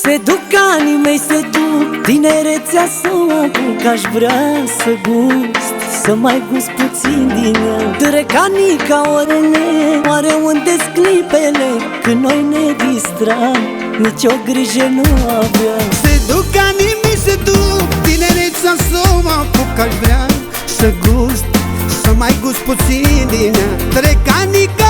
Se duc anii mei, se duc Tinerețea să o apuc. Aș vrea să gust Să mai gust puțin din ea. Trec anii ca orele Oare unde clipele? Când noi ne distram Nici o grijă nu aveam Se duc anii mei, se duc Tinerețea să o apuc. Aș vrea să gust Să mai gust puțin din ea. Trec anii ca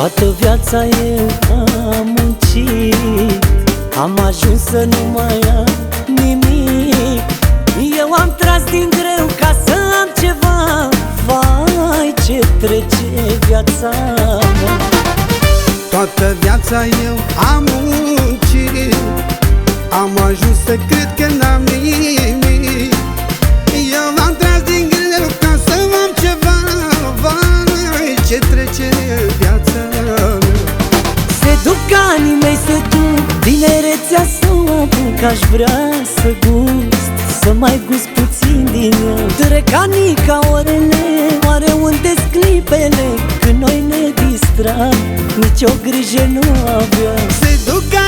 Toată viața eu am muncit. Am ajuns să nu mai am nimic. Eu am tras din greu ca să am ceva. Vai ce trece viața mea Toată viața eu am muncit. Am ajuns să cred că n-am nimic Tinerețea să o apuc Aș vrea să gust Să mai gust puțin din ea. Trec anii ca orele Oare unde clipele? Când noi ne distram Nici o grijă nu aveam Se duc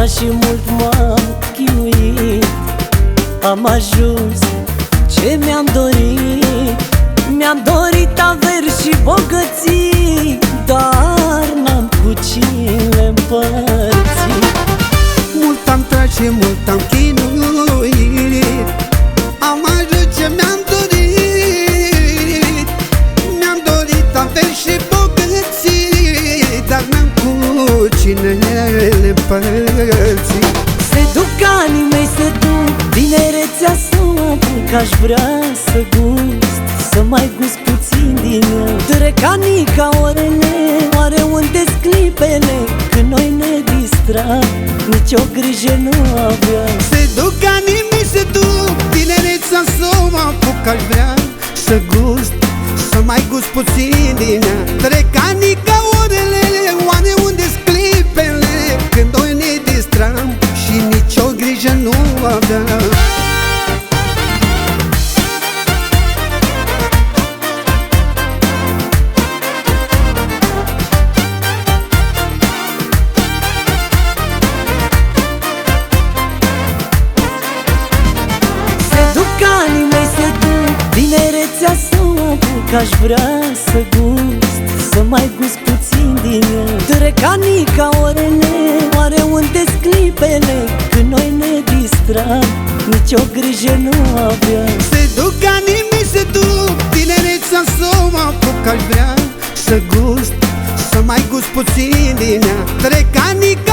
Mult am tras și mult m-am chinuit. Am ajuns ce mi-am dorit. Mi-am dorit averi și bogății Dar n-am cu cine împărți Mult am tras și mult am chinuit. Am ajuns ce mi-am dorit. Mi-am dorit averi și bogății Dar n-am cu cine le împărți Se duc anii mei, se duc Tinerețea să o apuc Aș vrea să gust Să mai gust puțin din ea Trec anii ca orele Oare unde clipele? Când noi ne distram Nici o grijă nu aveam Se duc anii mei, se duc Tinerețea să o apuc Aș vrea să gust Să mai gust puțin din ea Trec anii apuc Aș vrea să gust Să mai gust puțin din ea Trec anii ca orele Oare unde clipele? Când noi ne distram Nici o grijă nu aveam Se duc anii mei, se duc Tinerețea să o apuc Aș vrea să gust Să mai gust puțin din ea. Trec anii ca